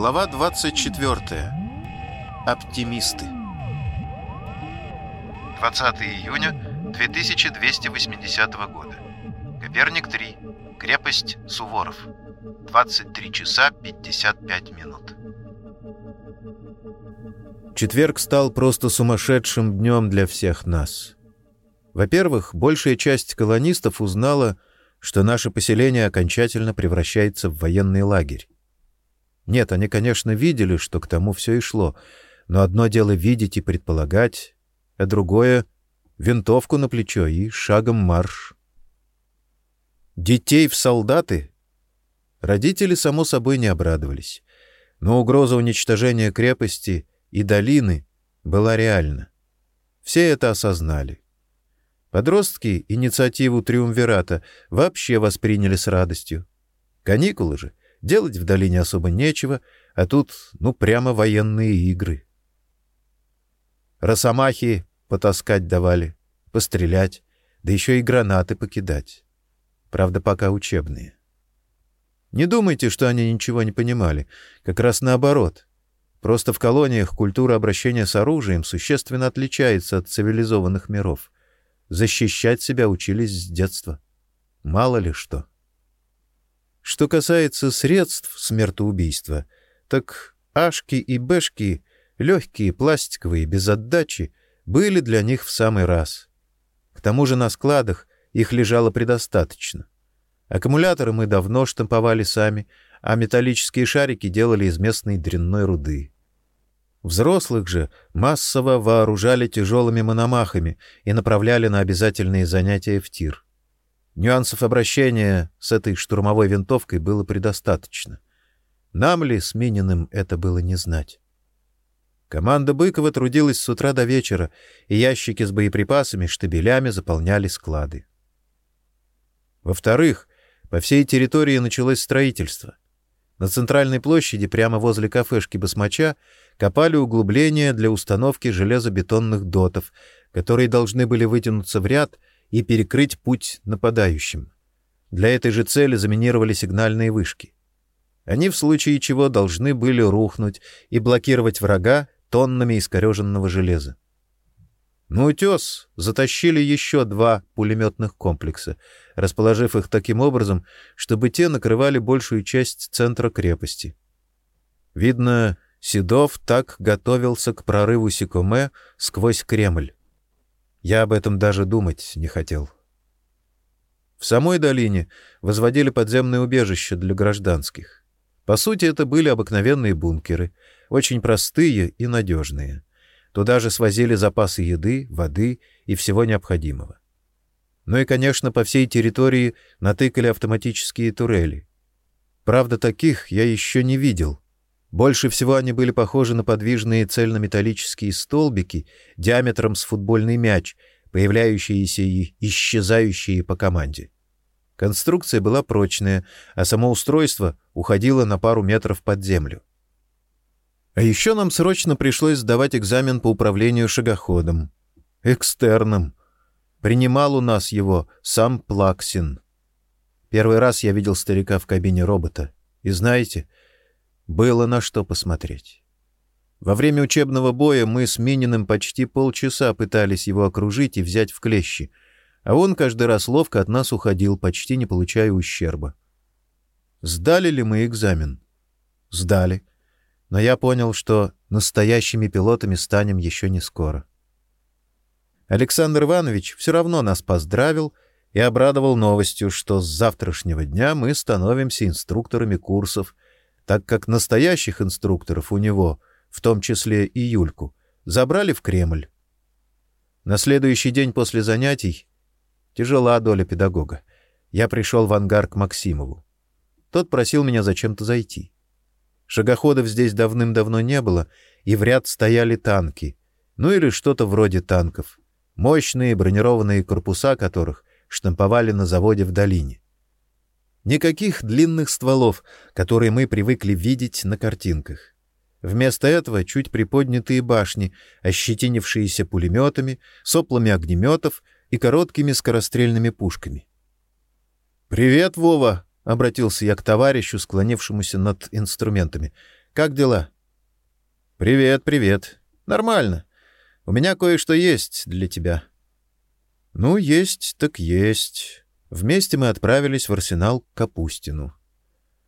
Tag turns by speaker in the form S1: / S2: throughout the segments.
S1: Глава 24. Оптимисты. 20 июня 2280 года. Коперник 3. Крепость Суворов. 23 часа 55 минут.
S2: Четверг стал просто сумасшедшим днем для всех нас. Во-первых, большая часть колонистов узнала, что наше поселение окончательно превращается в военный лагерь. Нет, они, конечно, видели, что к тому все и шло, но одно дело видеть и предполагать, а другое — винтовку на плечо и шагом марш. Детей в солдаты? Родители, само собой, не обрадовались, но угроза уничтожения крепости и долины была реальна. Все это осознали. Подростки инициативу Триумвирата вообще восприняли с радостью. Каникулы же Делать в долине особо нечего, а тут, ну, прямо военные игры. Росомахи потаскать давали, пострелять, да еще и гранаты покидать. Правда, пока учебные. Не думайте, что они ничего не понимали. Как раз наоборот. Просто в колониях культура обращения с оружием существенно отличается от цивилизованных миров. Защищать себя учились с детства. Мало ли что. Что касается средств смертоубийства, так ашки и бэшки, легкие, пластиковые, без отдачи, были для них в самый раз. К тому же на складах их лежало предостаточно. Аккумуляторы мы давно штамповали сами, а металлические шарики делали из местной дрянной руды. Взрослых же массово вооружали тяжелыми мономахами и направляли на обязательные занятия в тир. Нюансов обращения с этой штурмовой винтовкой было предостаточно. Нам ли с Мининым это было не знать? Команда Быкова трудилась с утра до вечера, и ящики с боеприпасами штабелями заполняли склады. Во-вторых, по всей территории началось строительство. На центральной площади, прямо возле кафешки Басмача, копали углубления для установки железобетонных дотов, которые должны были вытянуться в ряд — и перекрыть путь нападающим. Для этой же цели заминировали сигнальные вышки. Они в случае чего должны были рухнуть и блокировать врага тоннами искореженного железа. На утес затащили еще два пулеметных комплекса, расположив их таким образом, чтобы те накрывали большую часть центра крепости. Видно, Седов так готовился к прорыву Сикоме сквозь Кремль. Я об этом даже думать не хотел. В самой долине возводили подземные убежища для гражданских. По сути, это были обыкновенные бункеры, очень простые и надежные. Туда же свозили запасы еды, воды и всего необходимого. Ну и, конечно, по всей территории натыкали автоматические турели. Правда, таких я еще не видел. Больше всего они были похожи на подвижные цельнометаллические столбики диаметром с футбольный мяч, появляющиеся и исчезающие по команде. Конструкция была прочная, а само устройство уходило на пару метров под землю. А еще нам срочно пришлось сдавать экзамен по управлению шагоходом. Экстерном. Принимал у нас его сам Плаксин. Первый раз я видел старика в кабине робота. И знаете, было на что посмотреть. Во время учебного боя мы с Мининым почти полчаса пытались его окружить и взять в клещи, а он каждый раз ловко от нас уходил, почти не получая ущерба. Сдали ли мы экзамен? Сдали. Но я понял, что настоящими пилотами станем еще не скоро. Александр Иванович все равно нас поздравил и обрадовал новостью, что с завтрашнего дня мы становимся инструкторами курсов — так как настоящих инструкторов у него, в том числе и Юльку, забрали в Кремль. На следующий день после занятий тяжела доля педагога. Я пришел в ангар к Максимову. Тот просил меня зачем-то зайти. Шагоходов здесь давным-давно не было, и в ряд стояли танки, ну или что-то вроде танков, мощные бронированные корпуса которых штамповали на заводе в долине. Никаких длинных стволов, которые мы привыкли видеть на картинках. Вместо этого чуть приподнятые башни, ощетинившиеся пулеметами, соплами огнеметов и короткими скорострельными пушками. «Привет, Вова!» — обратился я к товарищу, склонившемуся над инструментами. Как дела?» «Привет, привет. Нормально. У меня кое-что есть для тебя». «Ну, есть так есть». Вместе мы отправились в арсенал к Капустину.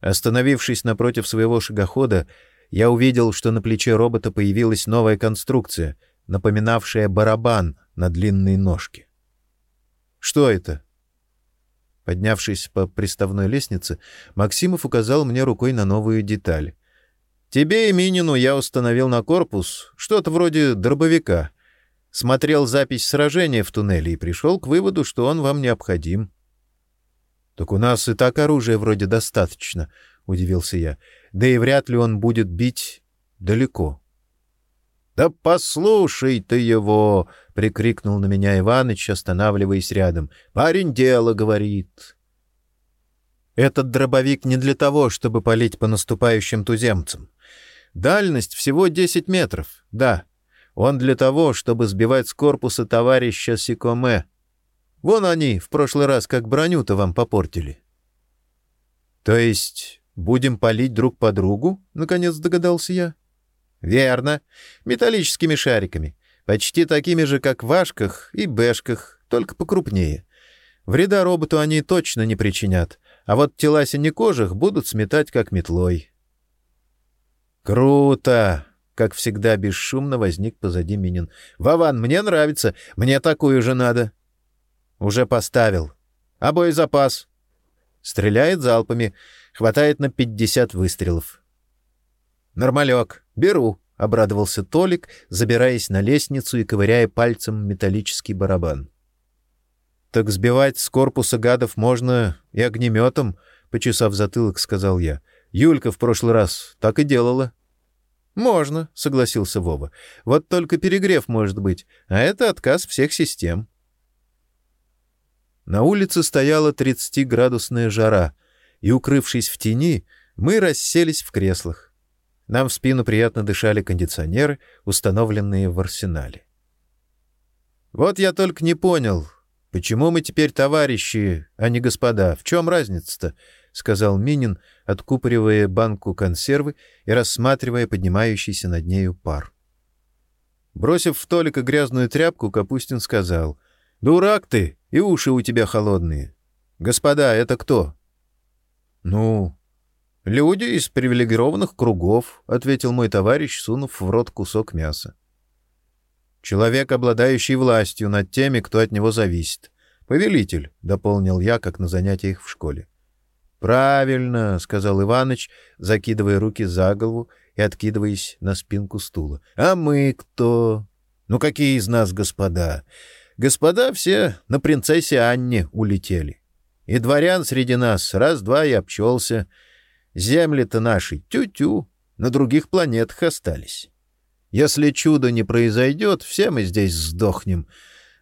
S2: Остановившись напротив своего шагохода, я увидел, что на плече робота появилась новая конструкция, напоминавшая барабан на длинной ножке. «Что это?» Поднявшись по приставной лестнице, Максимов указал мне рукой на новую деталь. «Тебе и Минину я установил на корпус что-то вроде дробовика. Смотрел запись сражения в туннеле и пришел к выводу, что он вам необходим». «Так у нас и так оружия вроде достаточно», — удивился я. «Да и вряд ли он будет бить далеко». «Да послушай ты его!» — прикрикнул на меня Иваныч, останавливаясь рядом. «Парень дело говорит». «Этот дробовик не для того, чтобы палить по наступающим туземцам. Дальность всего 10 метров, да. Он для того, чтобы сбивать с корпуса товарища Сикоме. Вон они в прошлый раз как броню-то вам попортили». «То есть будем палить друг по другу?» — наконец догадался я. Верно. Металлическими шариками. Почти такими же, как в Ашках и Бэшках, только покрупнее. Вреда роботу они точно не причинят, а вот тела синекожих будут сметать как метлой. Круто! Как всегда бесшумно возник позади Минин. «Вован, мне нравится. Мне такую же надо». «Уже поставил. А боезапас?» «Стреляет залпами. Хватает на пятьдесят выстрелов». «Нормалек. Беру», — обрадовался Толик, забираясь на лестницу и ковыряя пальцем металлический барабан. «Так сбивать с корпуса гадов можно и огнеметом», — почесав затылок, сказал я. «Юлька в прошлый раз так и делала». «Можно», — согласился Вова. «Вот только перегрев может быть, а это отказ всех систем». На улице стояла 30-градусная жара, и, укрывшись в тени, мы расселись в креслах. Нам в спину приятно дышали кондиционеры, установленные в арсенале. Вот я только не понял, почему мы теперь товарищи, а не господа. В чем разница-то? сказал Минин, откупоривая банку консервы и рассматривая поднимающийся над нею пар. Бросив в Толика грязную тряпку, Капустин сказал: "Дурак ты, и уши у тебя холодные. Господа, это кто?" "Ну, «Люди из привилегированных кругов», — ответил мой товарищ, сунув в рот кусок мяса. «Человек, обладающий властью над теми, кто от него зависит. Повелитель», — дополнил я, как на занятиях в школе. «Правильно», — сказал Иваныч, закидывая руки за голову и откидываясь на спинку стула. «А мы кто?» «Ну, какие из нас господа?» «Господа все на принцессе Анне улетели. И дворян среди нас раз-два и обчелся». Земли-то наши тю-тю, на других планетах остались. Если чудо не произойдет, все мы здесь сдохнем,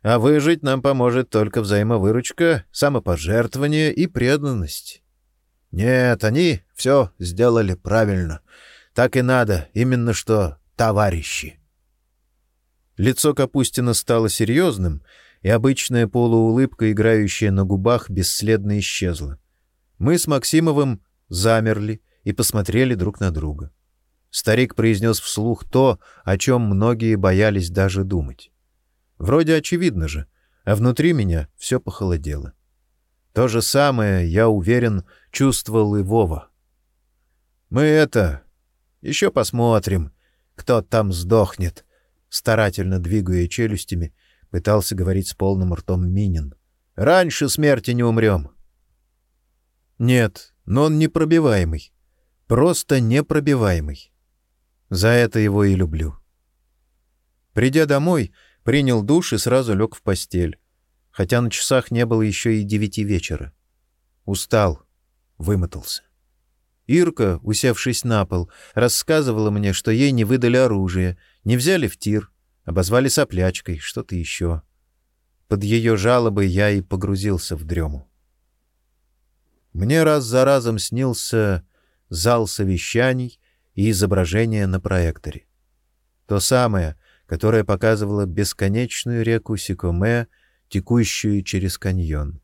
S2: а выжить нам поможет только взаимовыручка, самопожертвование и преданность. Нет, они все сделали правильно. Так и надо, именно что товарищи. Лицо Капустина стало серьезным, и обычная полуулыбка, играющая на губах, бесследно исчезла. Мы с Максимовым замерли и посмотрели друг на друга. Старик произнес вслух то, о чем многие боялись даже думать. Вроде очевидно же, а внутри меня все похолодело. То же самое, я уверен, чувствовал и Вова. «Мы это... еще посмотрим, кто там сдохнет», — старательно двигая челюстями, пытался говорить с полным ртом Минин. «Раньше смерти не умрем». «Нет, но он непробиваемый. Просто непробиваемый. За это его и люблю. Придя домой, принял душ и сразу лег в постель, хотя на часах не было еще и девяти вечера. Устал, вымотался. Ирка, усевшись на пол, рассказывала мне, что ей не выдали оружие, не взяли в тир, обозвали соплячкой, что-то еще. Под ее жалобой я и погрузился в дрему. Мне раз за разом снился зал совещаний и изображение на проекторе. То самое, которое показывало бесконечную реку Сикоме, текущую через каньон.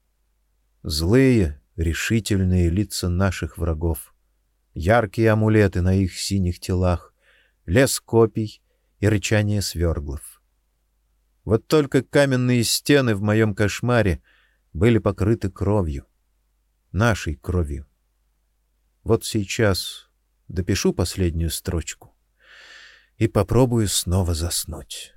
S2: Злые, решительные лица наших врагов. яркие амулеты на их синих телах, лес копий и рычание сверглов. Вот только каменные стены в моем кошмаре были покрыты кровью, нашей кровью. Вот сейчас допишу последнюю строчку и попробую снова заснуть.